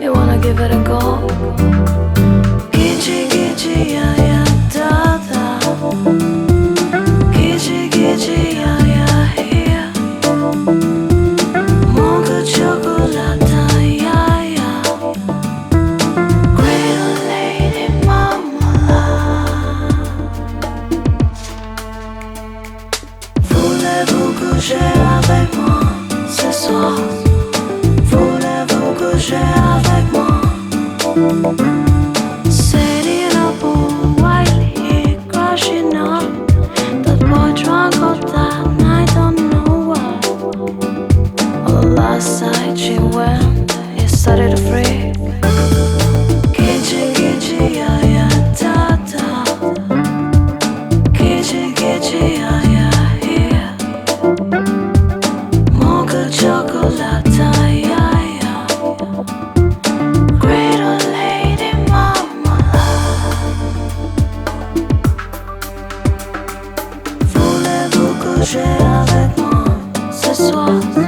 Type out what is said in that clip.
you wanna give it a go? Gidgy, gidgy, yeah, yeah, da, da. Gidgy, gidgy, yeah, yeah, yeah. Mocha chocolate, yeah. Creole lady marmalade. Voulez-vous coucher avec moi ce soir? Coucher avec moi? Sitting up all crashing. That night, don't know why. Last night she went, he started to freak. Yeah, soir?